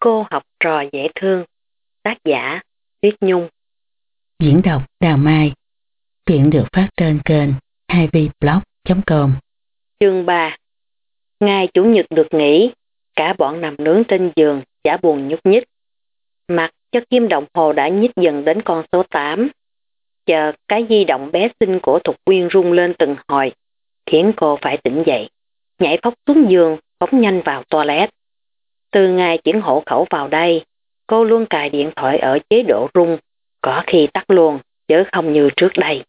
Cô học trò dễ thương. Tác giả Tuyết Nhung Diễn đọc Đào Mai Chuyện được phát trên kênh 2vblog.com Chương 3 Ngày Chủ nhật được nghỉ, cả bọn nằm nướng trên giường, chả buồn nhúc nhích. Mặt cho kim đồng hồ đã nhích dần đến con số 8. Chờ cái di động bé xinh của Thục Quyên rung lên từng hồi, khiến cô phải tỉnh dậy. Nhảy phóc xuống giường, phóng nhanh vào toilet. Từ ngày chuyển hộ khẩu vào đây, cô luôn cài điện thoại ở chế độ rung, có khi tắt luôn, chứ không như trước đây.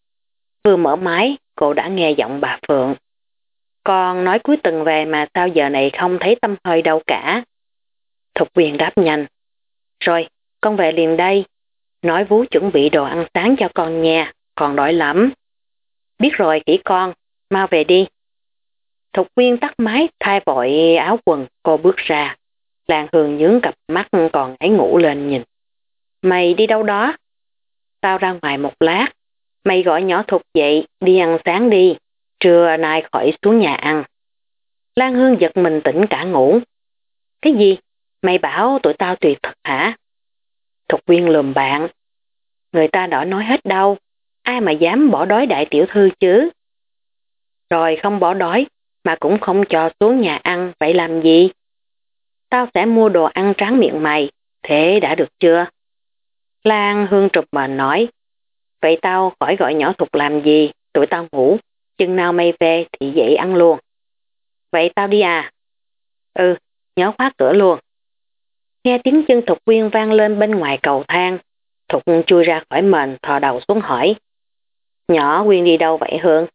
Vừa mở máy, cô đã nghe giọng bà Phượng. Con nói cuối tuần về mà sao giờ này không thấy tâm hơi đâu cả. Thục quyền đáp nhanh. Rồi, con về liền đây. Nói Vú chuẩn bị đồ ăn sáng cho con nha, còn đói lắm. Biết rồi kỹ con, mau về đi. Thục quyên tắt máy, thay vội áo quần, cô bước ra. Lan Hương nhướng cặp mắt còn ấy ngủ lên nhìn. Mày đi đâu đó? Tao ra ngoài một lát. Mày gọi nhỏ Thục dậy, đi ăn sáng đi. Trưa nay khỏi xuống nhà ăn. Lan Hương giật mình tỉnh cả ngủ. Cái gì? Mày bảo tụi tao tuyệt thật hả? Thục viên lùm bạn. Người ta đã nói hết đâu. Ai mà dám bỏ đói đại tiểu thư chứ? Rồi không bỏ đói, mà cũng không cho xuống nhà ăn, vậy làm gì? Tao sẽ mua đồ ăn tráng miệng mày, thế đã được chưa? Lan Hương trục mà nói, vậy tao khỏi gọi nhỏ thục làm gì, tụi tao ngủ, chừng nào mày về thì dậy ăn luôn. Vậy tao đi à? Ừ, nhớ khóa cửa luôn. Nghe tiếng chân Thục Quyên vang lên bên ngoài cầu thang, Thục chui ra khỏi mền thò đầu xuống hỏi. Nhỏ Quyên đi đâu vậy Hương?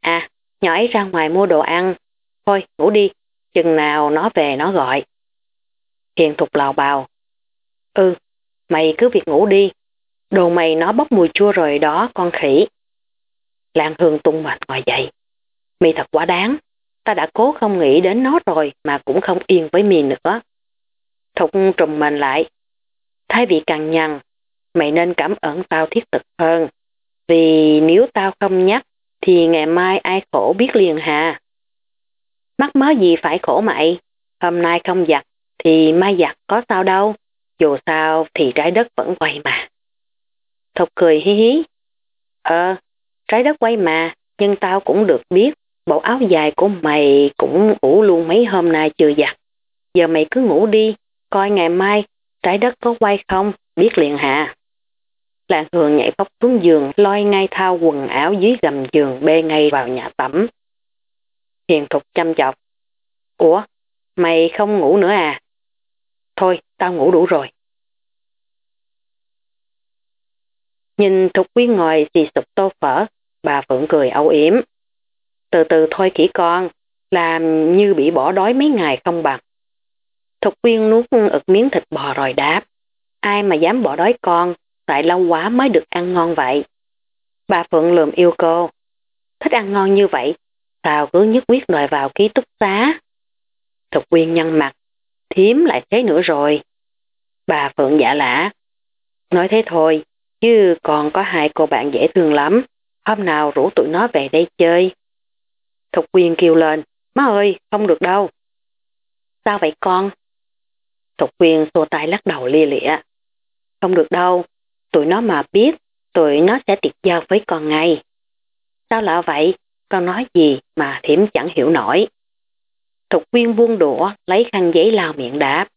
À, nhỏ ấy ra ngoài mua đồ ăn. Thôi, ngủ đi, chừng nào nó về nó gọi. Hiền Thục lào bào. Ừ, mày cứ việc ngủ đi. Đồ mày nó bốc mùi chua rồi đó, con khỉ. Lan Hương tung mệt ngồi dậy. Mì thật quá đáng. Ta đã cố không nghĩ đến nó rồi mà cũng không yên với mì nữa. Thục trùm mình lại. Thay vì càng nhằn, mày nên cảm ơn tao thiết thực hơn. Vì nếu tao không nhắc, thì ngày mai ai khổ biết liền hà. Mắc mớ gì phải khổ mày, hôm nay không giặt, thì mai giặt có sao đâu, dù sao thì trái đất vẫn quay mà. Thục cười hí hí. Ờ, trái đất quay mà, nhưng tao cũng được biết, bộ áo dài của mày cũng ủ luôn mấy hôm nay chưa giặt. Giờ mày cứ ngủ đi, coi ngày mai trái đất có quay không, biết liền hạ. Lạng hường nhảy phóc xuống giường, loi ngay thao quần áo dưới gầm giường bê ngay vào nhà tắm. Hiền thục chăm chọc. Ủa, mày không ngủ nữa à? Thôi, tao ngủ đủ rồi. Nhìn Thục Quyên ngồi xì sụp tô phở, bà Phượng cười âu yếm. Từ từ thôi kỹ con, làm như bị bỏ đói mấy ngày không bằng. Thục Quyên nuốt ực miếng thịt bò rồi đáp. Ai mà dám bỏ đói con, tại lâu quá mới được ăn ngon vậy. Bà Phượng lườm yêu cô. Thích ăn ngon như vậy, sao cứ nhất quyết đòi vào ký túc xá. Thục Quyên nhăn mặt, thiếm lại thế nữa rồi. Bà Phượng giả lã. Nói thế thôi, chứ còn có hai cô bạn dễ thương lắm. Hôm nào rủ tụi nó về đây chơi. Thục Quyên kêu lên, má ơi, không được đâu. Sao vậy con? Thục Quyên xô tay lắc đầu lia lịa. Không được đâu, tụi nó mà biết, tụi nó sẽ tiệt giao với con ngay. Sao lạ vậy? Con nói gì mà thiểm chẳng hiểu nổi. Thục viên buông đũa, lấy khăn giấy lao miệng đáp.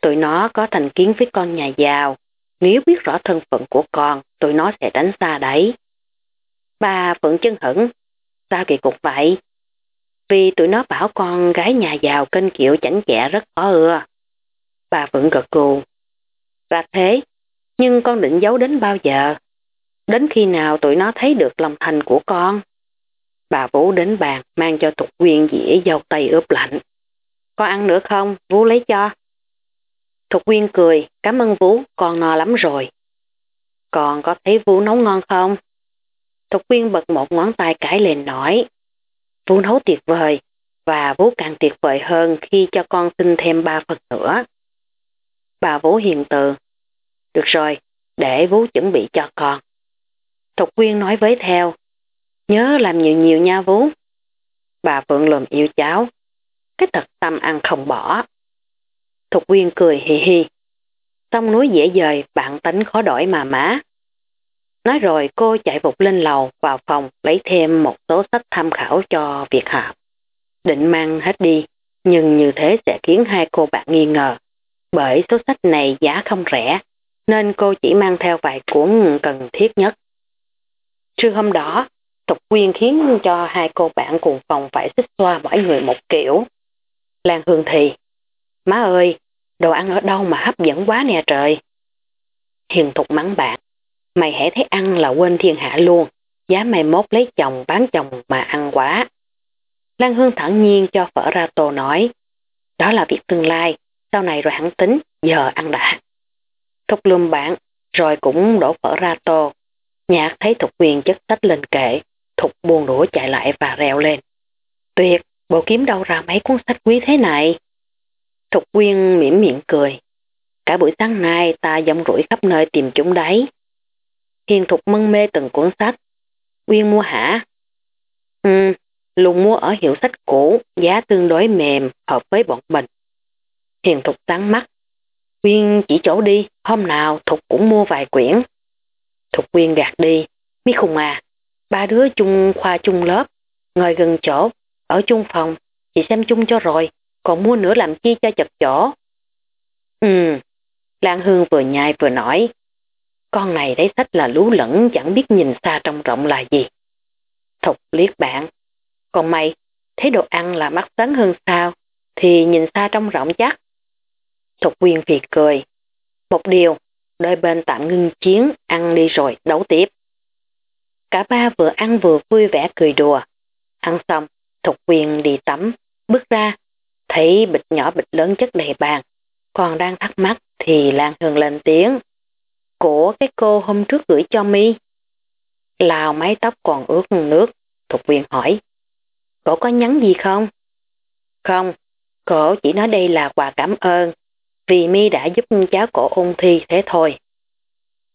Tụi nó có thành kiến với con nhà giàu. Nếu biết rõ thân phận của con, tụi nó sẽ đánh xa đấy. Bà Phượng chân hững. Sao kỳ cục vậy? Vì tụi nó bảo con gái nhà giàu kênh kiệu chảnh chẹ rất khó ưa. Bà Phượng gật gù. Ra thế, nhưng con định giấu đến bao giờ? Đến khi nào tụi nó thấy được lòng thành của con? Bà Vũ đến bàn mang cho Tục Quyên dĩa dầu tây ướp lạnh. Con ăn nữa không? Vũ lấy cho. Thục Quyên cười, cảm ơn Vũ, con no lắm rồi. Còn có thấy Vũ nấu ngon không? Thục Quyên bật một ngón tay cãi lên nói. Vũ nấu tuyệt vời, và Vũ càng tuyệt vời hơn khi cho con xin thêm ba phần nữa. Bà Vũ hiền từ. Được rồi, để Vũ chuẩn bị cho con. Thục Quyên nói với theo. Nhớ làm nhiều nhiều nha vú. Bà Phượng lùm yêu cháu. Cái thật tâm ăn không bỏ. Thục Quyên cười hì hì. Sông núi dễ dời, bạn tính khó đổi mà má. Nói rồi cô chạy vụt lên lầu vào phòng lấy thêm một số sách tham khảo cho việc học. Định mang hết đi, nhưng như thế sẽ khiến hai cô bạn nghi ngờ. Bởi số sách này giá không rẻ, nên cô chỉ mang theo vài cuốn cần thiết nhất. Trưa hôm đó, Tục Quyên khiến cho hai cô bạn cùng phòng phải xích xoa mỗi người một kiểu. Lan Hương thì, má ơi, đồ ăn ở đâu mà hấp dẫn quá nè trời. Hiền Thục mắng bạn, mày hãy thấy ăn là quên thiên hạ luôn, giá mày mốt lấy chồng bán chồng mà ăn quá. Lan Hương thẳng nhiên cho phở ra tô nói, đó là việc tương lai, sau này rồi hẳn tính, giờ ăn đã. Thục lùm bạn, rồi cũng đổ phở ra tô. Nhạc thấy Thục Quyền chất tách lên kệ, Thục buồn đũa chạy lại và reo lên. Tuyệt, bộ kiếm đâu ra mấy cuốn sách quý thế này? Thục Quyên mỉm miệng cười. Cả buổi sáng nay ta dòng rủi khắp nơi tìm chúng đấy. Hiền Thục mân mê từng cuốn sách. Quyên mua hả? Ừ, Lùng mua ở hiệu sách cũ, giá tương đối mềm, hợp với bọn mình. Hiền Thục sáng mắt. Quyên chỉ chỗ đi, hôm nào Thục cũng mua vài quyển. Thục Quyên gạt đi. Mi khùng à, ba đứa chung khoa chung lớp, ngồi gần chỗ, ở chung phòng, chị xem chung cho rồi, còn mua nữa làm chi cho chật chỗ. Ừ, Lan Hương vừa nhai vừa nói, con này đấy sách là lú lẫn chẳng biết nhìn xa trong rộng là gì. Thục liếc bạn, còn mày, thấy đồ ăn là mắt sáng hơn sao, thì nhìn xa trong rộng chắc. Thục Quyên phì cười. Một điều, đôi bên tạm ngưng chiến, ăn đi rồi, đấu tiếp. Cả ba vừa ăn vừa vui vẻ cười đùa. Ăn xong, Thục quyền đi tắm, bước ra, thấy bịch nhỏ bịch lớn chất đầy bàn. Còn đang thắc mắc thì Lan Hương lên tiếng. Của cái cô hôm trước gửi cho mi Lào mái tóc còn ướt nước, Thục quyền hỏi. Cổ có nhắn gì không? Không, cổ chỉ nói đây là quà cảm ơn, vì mi đã giúp cháu cổ ôn thi thế thôi.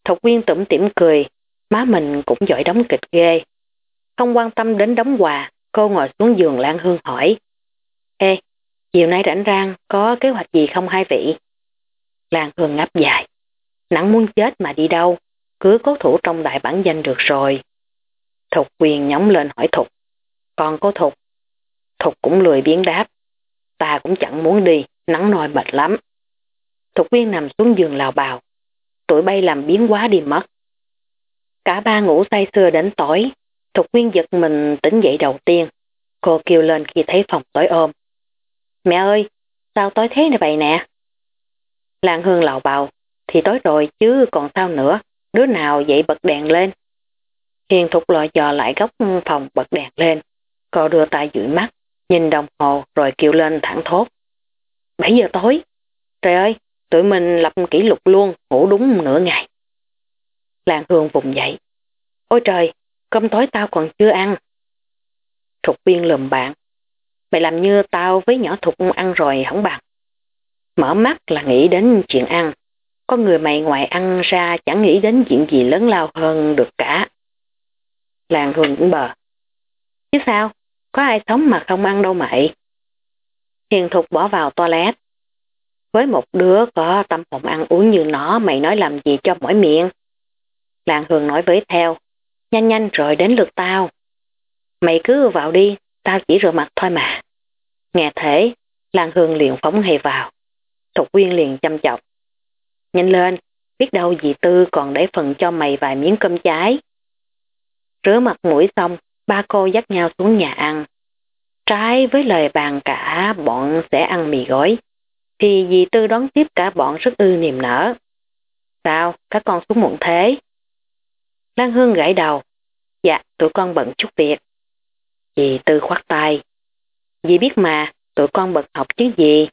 Thục Quyên tủm tỉm cười, má mình cũng giỏi đóng kịch ghê. Không quan tâm đến đóng quà, cô ngồi xuống giường Lan Hương hỏi. Ê, chiều nay rảnh rang có kế hoạch gì không hai vị? Lan Hương ngáp dài. nắng muốn chết mà đi đâu, cứ cố thủ trong đại bản danh được rồi. Thục quyền nhóng lên hỏi Thục. Còn cô Thục? Thục cũng lười biến đáp. Ta cũng chẳng muốn đi, nắng nôi mệt lắm. Thục viên nằm xuống giường lào bào. Tuổi bay làm biến quá đi mất. Cả ba ngủ say sưa đến tối. Thục nguyên giật mình tỉnh dậy đầu tiên. Cô kêu lên khi thấy phòng tối ôm. Mẹ ơi, sao tối thế này vậy nè? Lan Hương lào bào, thì tối rồi chứ còn sao nữa, đứa nào dậy bật đèn lên. Hiền thục lọ dò lại góc phòng bật đèn lên. Cô đưa tay dụi mắt, nhìn đồng hồ rồi kêu lên thẳng thốt. 7 giờ tối. Trời ơi, tụi mình lập kỷ lục luôn, ngủ đúng nửa ngày. Lan Hương vùng dậy. Ôi trời, cơm tối tao còn chưa ăn. Thục viên lùm bạn. Mày làm như tao với nhỏ Thục ăn rồi không bằng. Mở mắt là nghĩ đến chuyện ăn. Có người mày ngoài ăn ra chẳng nghĩ đến chuyện gì lớn lao hơn được cả. Lan Hương cũng bờ. Chứ sao? Có ai sống mà không ăn đâu mày. Hiền Thục bỏ vào toilet. Với một đứa có tâm hồn ăn uống như nó mày nói làm gì cho mỗi miệng. Làng Hương nói với theo. Nhanh nhanh rồi đến lượt tao. Mày cứ vào đi, tao chỉ rửa mặt thôi mà. Nghe thế, Lan Hương liền phóng hề vào. Thục Quyên liền chăm chọc. Nhanh lên, biết đâu dì Tư còn để phần cho mày vài miếng cơm trái. Rửa mặt mũi xong, ba cô dắt nhau xuống nhà ăn. Trái với lời bàn cả bọn sẽ ăn mì gói, thì dì Tư đón tiếp cả bọn rất ư niềm nở. Sao, các con xuống muộn thế? Lan Hương gãi đầu. Dạ, tụi con bận chút việc. Dì Tư khoát tay. Dì biết mà, tụi con bận học chứ gì.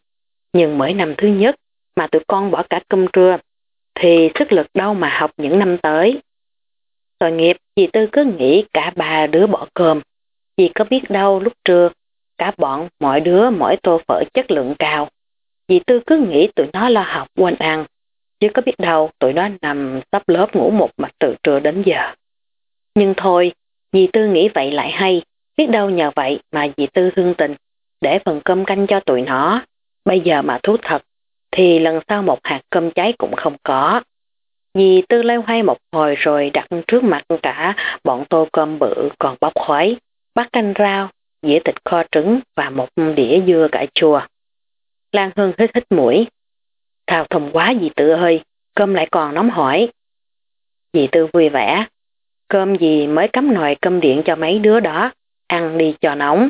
Nhưng mỗi năm thứ nhất mà tụi con bỏ cả cơm trưa, thì sức lực đâu mà học những năm tới. Tội nghiệp, dì Tư cứ nghĩ cả ba đứa bỏ cơm. Dì có biết đâu lúc trưa, cả bọn, mỗi đứa mỗi tô phở chất lượng cao. Dì Tư cứ nghĩ tụi nó lo học quên ăn. Chứ có biết đâu tụi nó nằm sắp lớp ngủ một mặt từ trưa đến giờ. Nhưng thôi, dì Tư nghĩ vậy lại hay. Biết đâu nhờ vậy mà dì Tư hương tình, để phần cơm canh cho tụi nó. Bây giờ mà thú thật, thì lần sau một hạt cơm cháy cũng không có. Dì tư leo hoay một hồi rồi đặt trước mặt cả bọn tô cơm bự còn bóc khói, bát canh rau, dĩa thịt kho trứng và một đĩa dưa cải chua. Lan Hương hít hít mũi. Thao thùng quá dì tư ơi, cơm lại còn nóng hỏi. Dì tư vui vẻ. Cơm gì mới cắm nồi cơm điện cho mấy đứa đó, ăn đi cho nóng.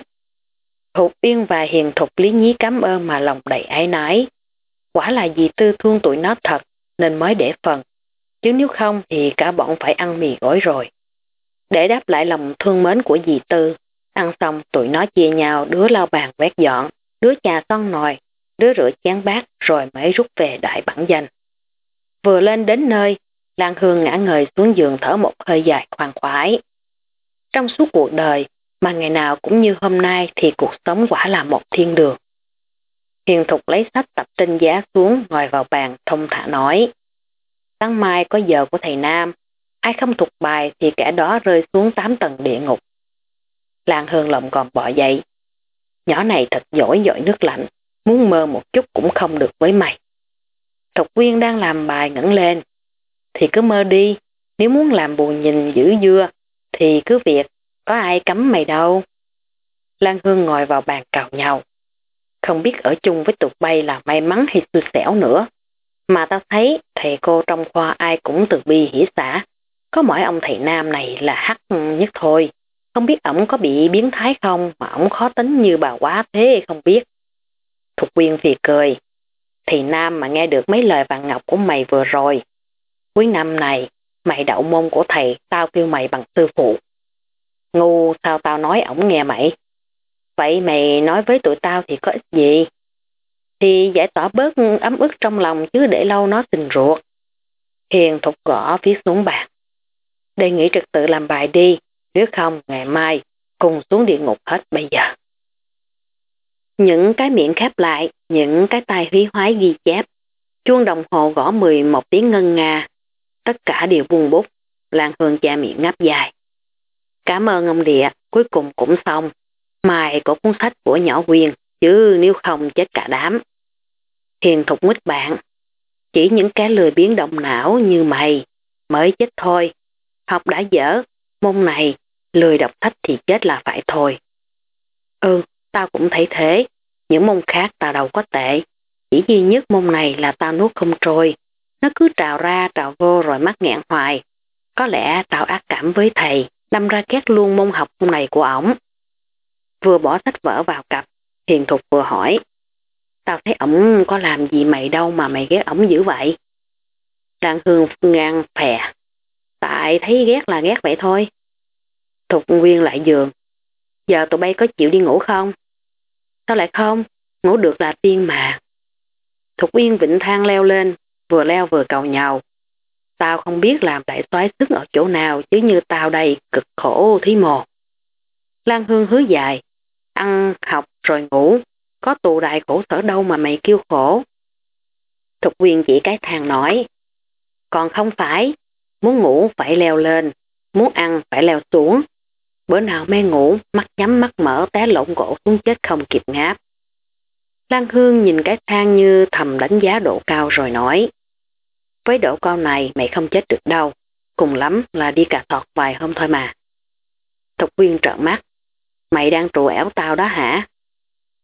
Thục Yên và Hiền Thục lý nhí cảm ơn mà lòng đầy ái nái. Quả là dì tư thương tụi nó thật nên mới để phần. Chứ nếu không thì cả bọn phải ăn mì gói rồi. Để đáp lại lòng thương mến của dì tư, ăn xong tụi nó chia nhau đứa lau bàn quét dọn, đứa trà son nồi, đứa rửa chén bát rồi mới rút về đại bản danh. Vừa lên đến nơi, Lan Hương ngã người xuống giường thở một hơi dài khoan khoái. Trong suốt cuộc đời, mà ngày nào cũng như hôm nay thì cuộc sống quả là một thiên đường. Hiền Thục lấy sách tập trên giá xuống ngồi vào bàn thông thả nói. Sáng mai có giờ của thầy Nam, ai không thuộc bài thì kẻ đó rơi xuống 8 tầng địa ngục. Lan Hương lòng còn bỏ dậy. Nhỏ này thật giỏi giỏi nước lạnh, muốn mơ một chút cũng không được với mày. Thục Quyên đang làm bài ngẩng lên. Thì cứ mơ đi, nếu muốn làm buồn nhìn dữ dưa, thì cứ việc, có ai cấm mày đâu. Lan Hương ngồi vào bàn cào nhau. Không biết ở chung với tụi bay là may mắn hay xui xẻo nữa. Mà tao thấy thầy cô trong khoa ai cũng từ bi hỉ xả. Có mỗi ông thầy nam này là hắc nhất thôi. Không biết ổng có bị biến thái không mà ổng khó tính như bà quá thế không biết. Thục quyên thì cười. Thì Nam mà nghe được mấy lời vàng ngọc của mày vừa rồi. Cuối năm này, mày đậu môn của thầy, tao kêu mày bằng sư phụ. Ngu sao tao nói ổng nghe mày? Vậy mày nói với tụi tao thì có ích gì? Thì giải tỏa bớt ấm ức trong lòng chứ để lâu nó tình ruột. Hiền thục gõ viết xuống bàn. Đề nghị trực tự làm bài đi, nếu không ngày mai cùng xuống địa ngục hết bây giờ. Những cái miệng khép lại, những cái tay hí hoái ghi chép. Chuông đồng hồ gõ 11 tiếng ngân nga. Tất cả đều buông bút. Lan Hương cha miệng ngáp dài. Cảm ơn ông địa, cuối cùng cũng xong. Mài có cuốn sách của nhỏ quyền, chứ nếu không chết cả đám. Hiền thục mít bạn. Chỉ những cái lười biến động não như mày mới chết thôi. Học đã dở, môn này, lười đọc sách thì chết là phải thôi. Ừ, tao cũng thấy thế. Những môn khác tao đâu có tệ. Chỉ duy nhất môn này là tao nuốt không trôi. Nó cứ trào ra trào vô rồi mắc nghẹn hoài. Có lẽ tao ác cảm với thầy, đâm ra ghét luôn môn học môn này của ổng. Vừa bỏ sách vở vào cặp, Hiền Thục vừa hỏi. Tao thấy ổng có làm gì mày đâu mà mày ghét ổng dữ vậy? Đàn Hương ngang phè. Tại thấy ghét là ghét vậy thôi. Thục Nguyên lại giường. Giờ tụi bay có chịu đi ngủ không? Sao lại không? Ngủ được là tiên mà. Thục Yên vịnh thang leo lên, vừa leo vừa cầu nhau. Tao không biết làm đại soái sức ở chỗ nào chứ như tao đây cực khổ thí mồ. Lan Hương hứa dài, ăn, học rồi ngủ, có tù đại khổ sở đâu mà mày kêu khổ. Thục quyền chỉ cái thang nói, còn không phải, muốn ngủ phải leo lên, muốn ăn phải leo xuống. Bữa nào mê ngủ, mắt nhắm mắt mở té lộn gỗ xuống chết không kịp ngáp. Lan Hương nhìn cái thang như thầm đánh giá độ cao rồi nói. Với độ cao này mày không chết được đâu, cùng lắm là đi cà thọt vài hôm thôi mà. Thục viên trợn mắt, mày đang trù ẻo tao đó hả?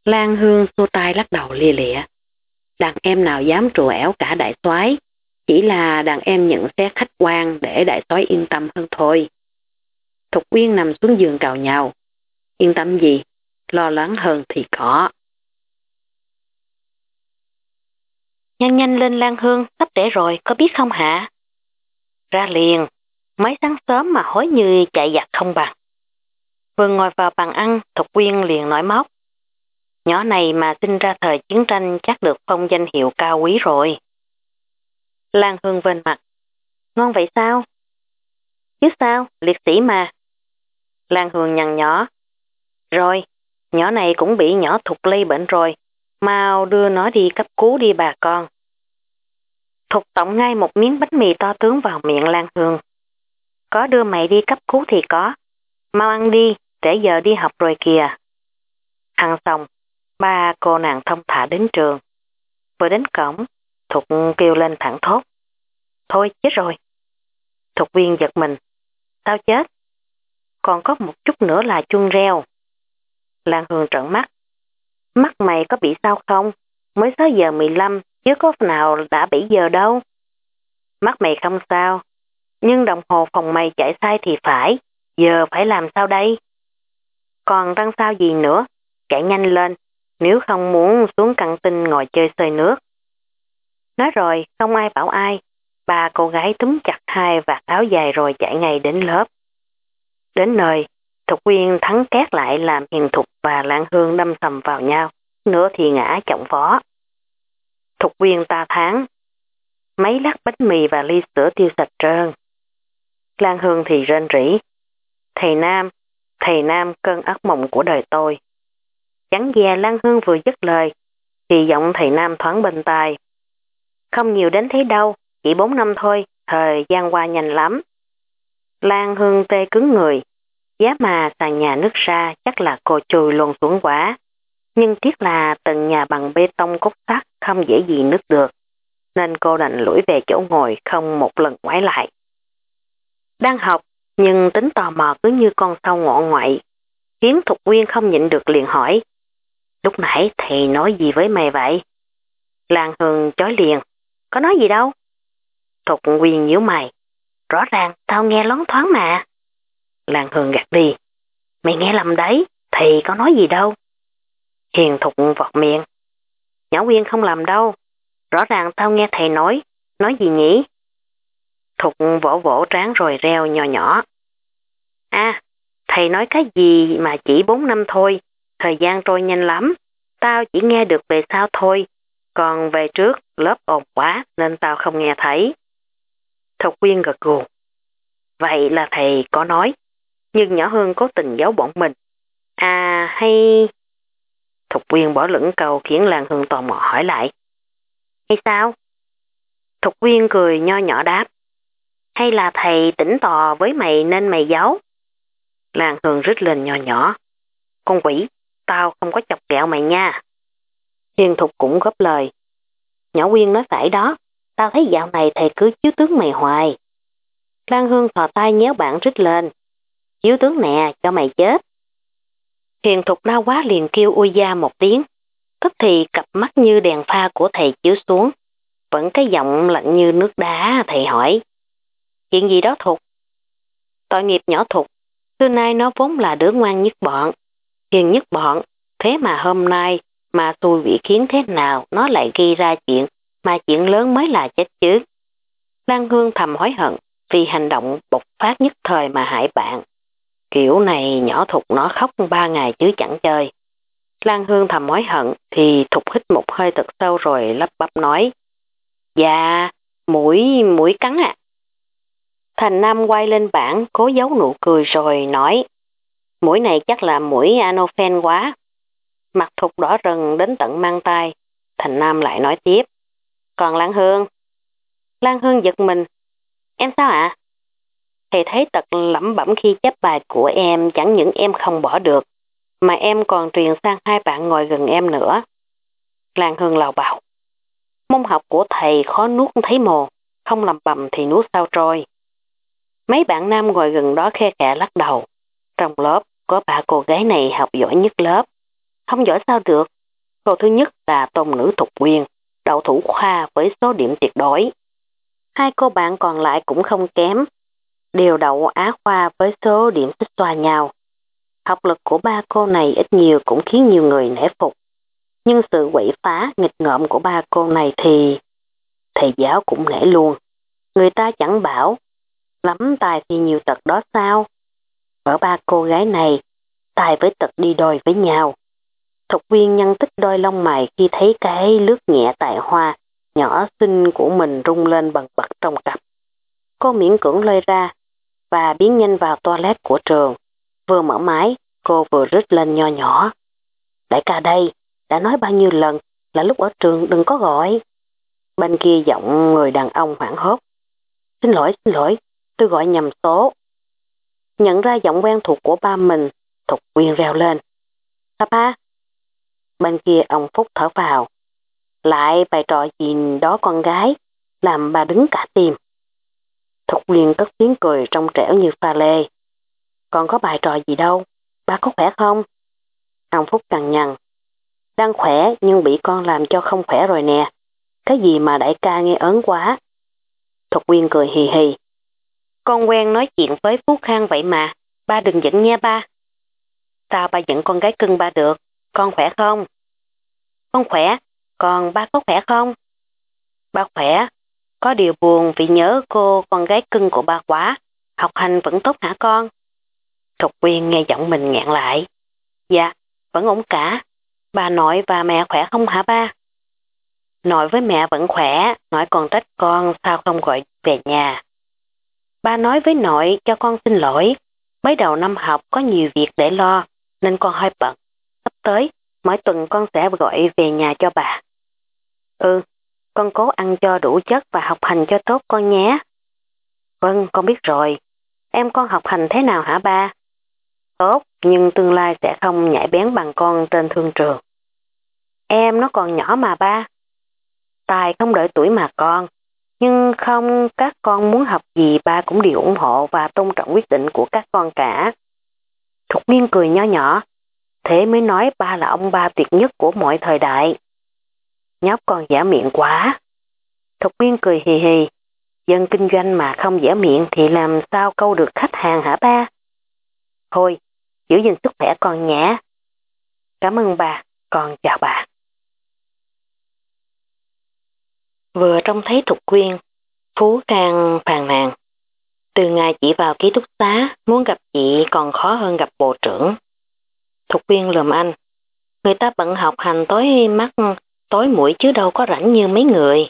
Lan Hương xô tay lắc đầu lia lịa. Đàn em nào dám trù ẻo cả đại soái chỉ là đàn em nhận xét khách quan để đại soái yên tâm hơn thôi. Thục Uyên nằm xuống giường cào nhào. Yên tâm gì, lo lắng hơn thì có. Nhanh nhanh lên Lan Hương, sắp trễ rồi, có biết không hả? Ra liền, mấy sáng sớm mà hối như chạy giặt không bằng. Vừa ngồi vào bàn ăn, Thục Quyên liền nói móc. Nhỏ này mà sinh ra thời chiến tranh chắc được phong danh hiệu cao quý rồi. Lan Hương vên mặt. Ngon vậy sao? Chứ sao, liệt sĩ mà. Lan Hương nhằn nhỏ. Rồi, nhỏ này cũng bị nhỏ thục ly bệnh rồi. Mau đưa nó đi cấp cứu đi bà con. Thục tổng ngay một miếng bánh mì to tướng vào miệng Lan Hương. Có đưa mày đi cấp cứu thì có. Mau ăn đi, trễ giờ đi học rồi kìa. Ăn xong, ba cô nàng thông thả đến trường. Vừa đến cổng, Thục kêu lên thẳng thốt. Thôi chết rồi. Thục viên giật mình. Sao chết? Còn có một chút nữa là chuông reo. Lan Hương trợn mắt. Mắt mày có bị sao không? Mới 6 giờ 15, chứ có nào đã 7 giờ đâu. Mắt mày không sao, nhưng đồng hồ phòng mày chạy sai thì phải, giờ phải làm sao đây? Còn răng sao gì nữa, chạy nhanh lên, nếu không muốn xuống căng tin ngồi chơi sơi nước. Nói rồi, không ai bảo ai, ba cô gái túm chặt hai vạt áo dài rồi chạy ngay đến lớp. Đến nơi, Thục Quyên thắng két lại làm hiền thục và Lan Hương đâm sầm vào nhau, nữa thì ngã trọng phó. Thục Quyên ta tháng, mấy lát bánh mì và ly sữa tiêu sạch trơn. Lan Hương thì rên rỉ. Thầy Nam, thầy Nam cơn ác mộng của đời tôi. Chẳng dè Lan Hương vừa dứt lời, thì giọng thầy Nam thoáng bên tai. Không nhiều đến thế đâu, chỉ 4 năm thôi, thời gian qua nhanh lắm. Lan Hương tê cứng người, giá mà sàn nhà nước ra chắc là cô chùi luôn xuống quá. Nhưng tiếc là tầng nhà bằng bê tông cốt sắt không dễ gì nứt được, nên cô đành lủi về chỗ ngồi không một lần ngoái lại. Đang học, nhưng tính tò mò cứ như con sâu ngọ ngoại, khiến Thục Quyên không nhịn được liền hỏi. Lúc nãy thầy nói gì với mày vậy? Lan Hương chói liền, có nói gì đâu? Thục Quyên nhíu mày, rõ ràng tao nghe lón thoáng mà. Làng Hương gạt đi, mày nghe lầm đấy, thầy có nói gì đâu. Hiền Thục vọt miệng, Nhỏ Quyên không làm đâu, rõ ràng tao nghe thầy nói, nói gì nhỉ? Thục vỗ vỗ trán rồi reo nhỏ nhỏ. À, thầy nói cái gì mà chỉ 4 năm thôi, thời gian trôi nhanh lắm, tao chỉ nghe được về sau thôi, còn về trước lớp ồn quá nên tao không nghe thấy. Thục Quyên gật gù. Vậy là thầy có nói, nhưng nhỏ hơn cố tình giấu bọn mình. À hay... Thục Quyên bỏ lửng cầu khiến làng Hương tò mò hỏi lại. Hay sao? Thục Quyên cười nho nhỏ đáp. Hay là thầy tỉnh tò với mày nên mày giấu? làng Hương rít lên nhỏ nhỏ. Con quỷ, tao không có chọc kẹo mày nha. Hiền Thục cũng góp lời. Nhỏ Quyên nói phải đó, tao thấy dạo này thầy cứ chiếu tướng mày hoài. Lan Hương thò tay nhéo bạn rít lên. Chiếu tướng nè, cho mày chết. Hiền Thục đau quá liền kêu ui da một tiếng. Tức thì cặp mắt như đèn pha của thầy chiếu xuống. Vẫn cái giọng lạnh như nước đá thầy hỏi. Chuyện gì đó Thục? Tội nghiệp nhỏ Thục. Xưa nay nó vốn là đứa ngoan nhất bọn. Hiền nhất bọn. Thế mà hôm nay mà tôi bị khiến thế nào nó lại gây ra chuyện mà chuyện lớn mới là chết chứ. Lan Hương thầm hối hận vì hành động bộc phát nhất thời mà hại bạn. Kiểu này nhỏ Thục nó khóc ba ngày chứ chẳng chơi. Lan Hương thầm mối hận thì Thục hít một hơi thật sâu rồi lắp bắp nói. Dạ, mũi, mũi cắn ạ. À. Thành Nam quay lên bảng cố giấu nụ cười rồi nói. Mũi này chắc là mũi anophen quá. Mặt Thục đỏ rần đến tận mang tay. Thành Nam lại nói tiếp. Còn Lan Hương? Lan Hương giật mình. Em sao ạ? Thầy thấy tật lẩm bẩm khi chép bài của em chẳng những em không bỏ được, mà em còn truyền sang hai bạn ngồi gần em nữa. Lan Hương lào bảo. Môn học của thầy khó nuốt thấy mồ, không làm bầm thì nuốt sao trôi. Mấy bạn nam ngồi gần đó khe khẽ lắc đầu. Trong lớp có ba cô gái này học giỏi nhất lớp. Không giỏi sao được. Cô thứ nhất là tôn nữ Thục Quyên, đậu thủ khoa với số điểm tuyệt đối. Hai cô bạn còn lại cũng không kém, đều đậu Á Khoa với số điểm xích xoa nhau. Học lực của ba cô này ít nhiều cũng khiến nhiều người nể phục. Nhưng sự quậy phá, nghịch ngợm của ba cô này thì thầy giáo cũng nể luôn. Người ta chẳng bảo, lắm tài thì nhiều tật đó sao? Ở ba cô gái này, tài với tật đi đôi với nhau. Thục viên nhân tích đôi lông mày khi thấy cái lướt nhẹ tại hoa, nhỏ xinh của mình rung lên bần bật trong cặp. Cô miễn cưỡng lơi ra, và biến nhanh vào toilet của trường. Vừa mở máy, cô vừa rít lên nho nhỏ. Đại ca đây, đã nói bao nhiêu lần là lúc ở trường đừng có gọi. Bên kia giọng người đàn ông hoảng hốt. Xin lỗi, xin lỗi, tôi gọi nhầm số. Nhận ra giọng quen thuộc của ba mình, Thục Quyên reo lên. Papa. Bên kia ông Phúc thở vào lại bài trò gì đó con gái, làm bà đứng cả tim. Thục Nguyên cất tiếng cười trong trẻo như pha lê. Còn có bài trò gì đâu, ba có khỏe không? Ông Phúc cằn nhằn. Đang khỏe nhưng bị con làm cho không khỏe rồi nè. Cái gì mà đại ca nghe ớn quá. Thục Nguyên cười hì hì. Con quen nói chuyện với Phú Khang vậy mà, ba đừng giận nha ba. Sao ba giận con gái cưng ba được, con khỏe không? Con khỏe, còn ba có khỏe không? Ba khỏe, có điều buồn vì nhớ cô con gái cưng của ba quá, học hành vẫn tốt hả con? Thục Quyên nghe giọng mình ngẹn lại. Dạ, vẫn ổn cả. Bà nội và mẹ khỏe không hả ba? Nội với mẹ vẫn khỏe, nội còn trách con sao không gọi về nhà. Ba nói với nội cho con xin lỗi, mới đầu năm học có nhiều việc để lo, nên con hơi bận. Sắp tới, mỗi tuần con sẽ gọi về nhà cho bà. Ừ, con cố ăn cho đủ chất và học hành cho tốt con nhé. Vâng, con biết rồi. Em con học hành thế nào hả ba? Tốt, nhưng tương lai sẽ không nhảy bén bằng con trên thương trường. Em nó còn nhỏ mà ba. Tài không đợi tuổi mà con. Nhưng không các con muốn học gì ba cũng đều ủng hộ và tôn trọng quyết định của các con cả. Thục Miên cười nho nhỏ. Thế mới nói ba là ông ba tuyệt nhất của mọi thời đại. Nhóc còn giả miệng quá. Thục Quyên cười hì hì. Dân kinh doanh mà không giả miệng thì làm sao câu được khách hàng hả ba? Thôi, giữ gìn sức khỏe con nhé. Cảm ơn bà, con chào bà. Vừa trông thấy Thục Quyên, Phú Khang phàn nàn. Từ ngày chị vào ký túc xá, muốn gặp chị còn khó hơn gặp bộ trưởng. Thục Quyên lườm anh. Người ta bận học hành tối mắt, tối mũi chứ đâu có rảnh như mấy người.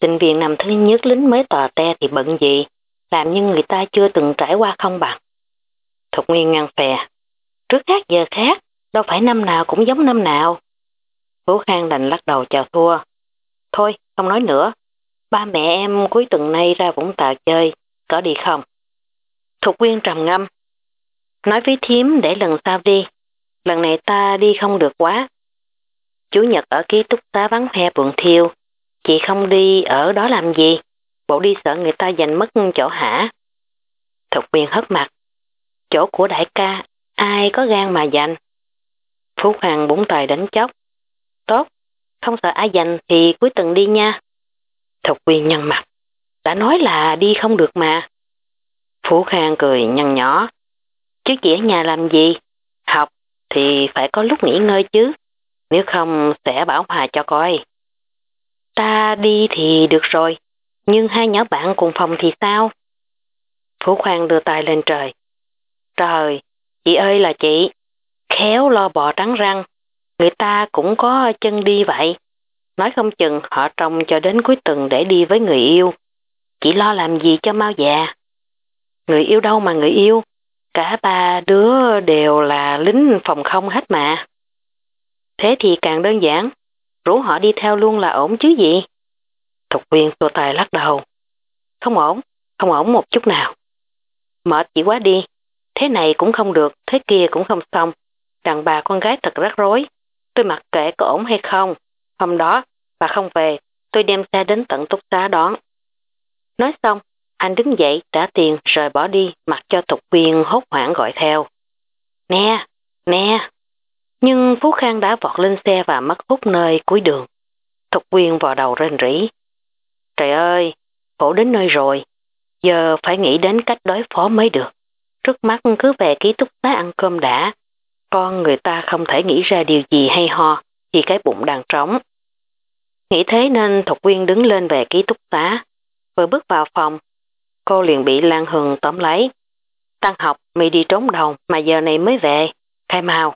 Sinh viên năm thứ nhất lính mới tòa te thì bận gì, làm như người ta chưa từng trải qua không bằng. Thục Nguyên ngăn phè. Trước khác giờ khác, đâu phải năm nào cũng giống năm nào. Phú Khang đành lắc đầu chào thua. Thôi, không nói nữa. Ba mẹ em cuối tuần nay ra Vũng Tàu chơi, có đi không? Thục Nguyên trầm ngâm. Nói với thím để lần sau đi. Lần này ta đi không được quá. Chủ nhật ở ký túc xá vắng he vườn thiêu. Chị không đi ở đó làm gì? Bộ đi sợ người ta giành mất chỗ hả? Thục viên hất mặt. Chỗ của đại ca, ai có gan mà giành? Phú Hoàng búng tài đánh chốc. Tốt, không sợ ai giành thì cuối tuần đi nha. Thục viên nhăn mặt. Đã nói là đi không được mà. Phú Khang cười nhăn nhỏ. Chứ chị ở nhà làm gì? Học thì phải có lúc nghỉ ngơi chứ. Nếu không sẽ bảo hòa cho coi. Ta đi thì được rồi. Nhưng hai nhỏ bạn cùng phòng thì sao? Phú Khoan đưa tay lên trời. Trời, chị ơi là chị. Khéo lo bò trắng răng. Người ta cũng có chân đi vậy. Nói không chừng họ trông cho đến cuối tuần để đi với người yêu. chị lo làm gì cho mau già. Người yêu đâu mà người yêu. Cả ba đứa đều là lính phòng không hết mà. Thế thì càng đơn giản. Rủ họ đi theo luôn là ổn chứ gì. Thục viên tua tài lắc đầu. Không ổn, không ổn một chút nào. Mệt chỉ quá đi. Thế này cũng không được, thế kia cũng không xong. Đàn bà con gái thật rắc rối. Tôi mặc kệ có ổn hay không. Hôm đó, bà không về, tôi đem xe đến tận túc xá đón. Nói xong, anh đứng dậy trả tiền rồi bỏ đi mặc cho tục quyền hốt hoảng gọi theo. Nè, nè. Nhưng Phú Khang đã vọt lên xe và mất hút nơi cuối đường. Thục quyền vào đầu rên rỉ. Trời ơi, khổ đến nơi rồi. Giờ phải nghĩ đến cách đối phó mới được. Trước mắt cứ về ký túc xá ăn cơm đã. Con người ta không thể nghĩ ra điều gì hay ho khi cái bụng đang trống. Nghĩ thế nên Thục Quyên đứng lên về ký túc xá. Vừa bước vào phòng, cô liền bị Lan Hường tóm lấy. Tăng học, mày đi trốn đồng, mà giờ này mới về. Khai mau.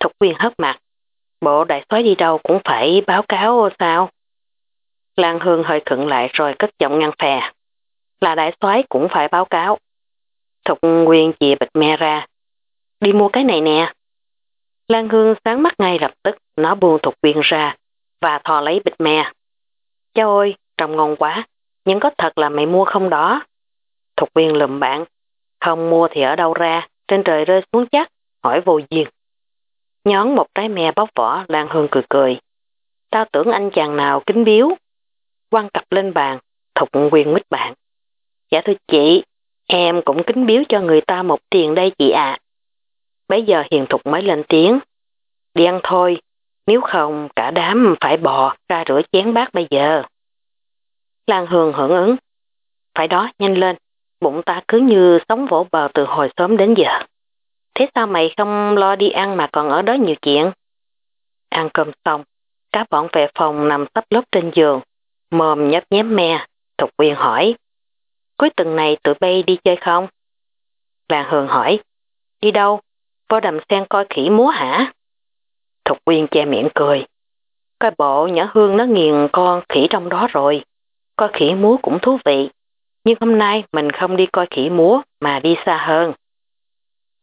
Thục Quyên hất mặt. Bộ đại soái đi đâu cũng phải báo cáo sao? Lan Hương hơi khựng lại rồi cất giọng ngăn phè. Là đại soái cũng phải báo cáo. Thục Quyên chìa bịch me ra. Đi mua cái này nè. Lan Hương sáng mắt ngay lập tức, nó buông Thục Quyên ra, và thò lấy bịch me. Cháu ơi, trông ngon quá, nhưng có thật là mày mua không đó? Thục quyền lùm bạn, không mua thì ở đâu ra, trên trời rơi xuống chắc, hỏi vô duyên. Nhón một trái me bóc vỏ, Lan Hương cười cười. tao tưởng anh chàng nào kính biếu. Quăng cặp lên bàn, thục quyền mít bạn. Dạ thưa chị, em cũng kính biếu cho người ta một tiền đây chị ạ. Bây giờ hiền thục mới lên tiếng. Đi ăn thôi, nếu không cả đám phải bò ra rửa chén bát bây giờ. Lan Hương hưởng ứng. Phải đó, nhanh lên, bụng ta cứ như sống vỗ bờ từ hồi sớm đến giờ. Thế sao mày không lo đi ăn mà còn ở đó nhiều chuyện? Ăn cơm xong, các bọn về phòng nằm sắp lớp trên giường, mồm nhấp nhém me, Thục Quyên hỏi. Cuối tuần này tụi bay đi chơi không? Vàng Hường hỏi. Đi đâu? Vô đầm sen coi khỉ múa hả? Thục Quyên che miệng cười. Coi bộ nhỏ Hương nó nghiền con khỉ trong đó rồi. Coi khỉ múa cũng thú vị. Nhưng hôm nay mình không đi coi khỉ múa mà đi xa hơn.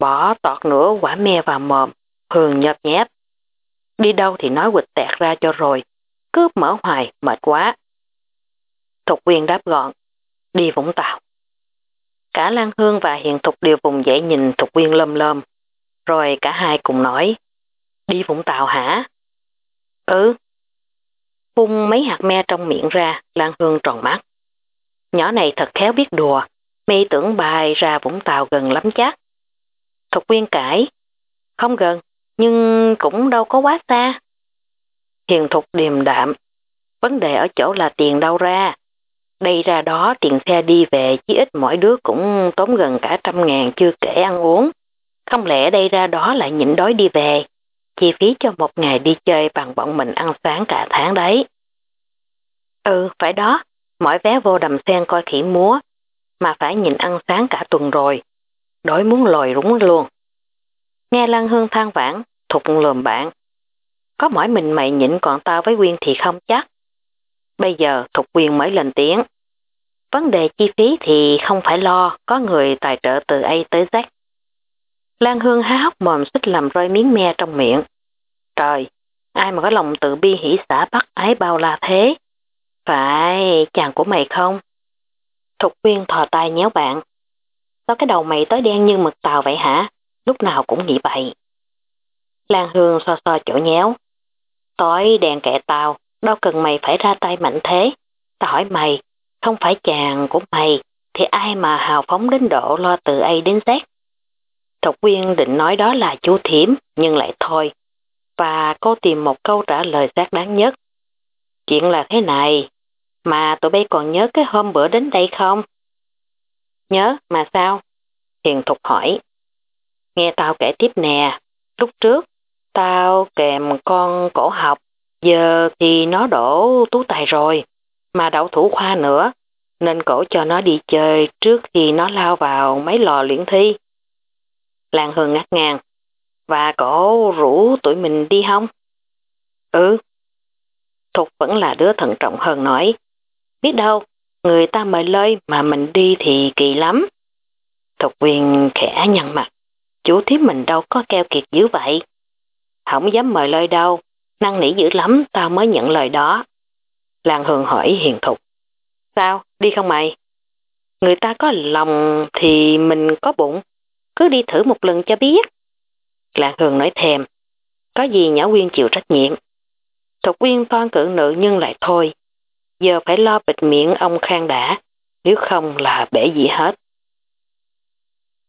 Bỏ tọt nửa quả me vào mồm, Hương nhợp nhép. Đi đâu thì nói quịch tẹt ra cho rồi. Cướp mở hoài, mệt quá. Thục Quyên đáp gọn. Đi Vũng Tàu. Cả Lan Hương và Hiền Thục đều vùng dậy nhìn Thục Quyên lâm lâm. Rồi cả hai cùng nói. Đi Vũng Tàu hả? Ừ. Phun mấy hạt me trong miệng ra, Lan Hương tròn mắt. Nhỏ này thật khéo biết đùa, mi tưởng bài ra Vũng Tàu gần lắm chắc. Thục Quyên cãi. Không gần, nhưng cũng đâu có quá xa. Hiền Thục điềm đạm. Vấn đề ở chỗ là tiền đâu ra. Đây ra đó tiền xe đi về chỉ ít mỗi đứa cũng tốn gần cả trăm ngàn chưa kể ăn uống. Không lẽ đây ra đó lại nhịn đói đi về, chi phí cho một ngày đi chơi bằng bọn mình ăn sáng cả tháng đấy. Ừ, phải đó, mỗi vé vô đầm sen coi khỉ múa, mà phải nhịn ăn sáng cả tuần rồi. Đói muốn lòi rúng luôn. Nghe Lan Hương than vãn, thục lườm bạn. Có mỗi mình mày nhịn còn tao với Quyên thì không chắc. Bây giờ Thục Quyên mới lên tiếng. Vấn đề chi phí thì không phải lo, có người tài trợ từ A tới Z. Lan Hương há hốc mồm xích làm rơi miếng me trong miệng. Trời, ai mà có lòng tự bi hỷ xã bắt ái bao la thế? Phải, chàng của mày không? Thục Quyên thò tay nhéo bạn. Sao cái đầu mày tới đen như mực tàu vậy hả? Lúc nào cũng nghĩ vậy. Lan Hương so so chỗ nhéo. Tối đèn kệ tao, đâu cần mày phải ra tay mạnh thế. Tao hỏi mày, không phải chàng của mày, thì ai mà hào phóng đến độ lo từ A đến Z. Thục Quyên định nói đó là chú thiểm, nhưng lại thôi. Và cô tìm một câu trả lời xác đáng nhất. Chuyện là thế này, mà tụi bay còn nhớ cái hôm bữa đến đây không? Nhớ, mà sao? Hiền Thục hỏi. Nghe tao kể tiếp nè, lúc trước, tao kèm con cổ học, giờ thì nó đổ tú tài rồi mà đậu thủ khoa nữa, nên cổ cho nó đi chơi trước khi nó lao vào mấy lò luyện thi. Lan Hương ngắt ngang, và cổ rủ tụi mình đi không? Ừ. Thục vẫn là đứa thận trọng hơn nói, biết đâu, người ta mời lơi mà mình đi thì kỳ lắm. Thục quyền khẽ nhăn mặt, chú thiếp mình đâu có keo kiệt dữ vậy. Không dám mời lơi đâu, năng nỉ dữ lắm tao mới nhận lời đó. Lan Hương hỏi hiền thục. Sao, đi không mày? Người ta có lòng thì mình có bụng. Cứ đi thử một lần cho biết. Lan Hương nói thèm. Có gì nhỏ Quyên chịu trách nhiệm. Thục Quyên toan cự nữ nhưng lại thôi. Giờ phải lo bịt miệng ông Khang đã. Nếu không là bể gì hết.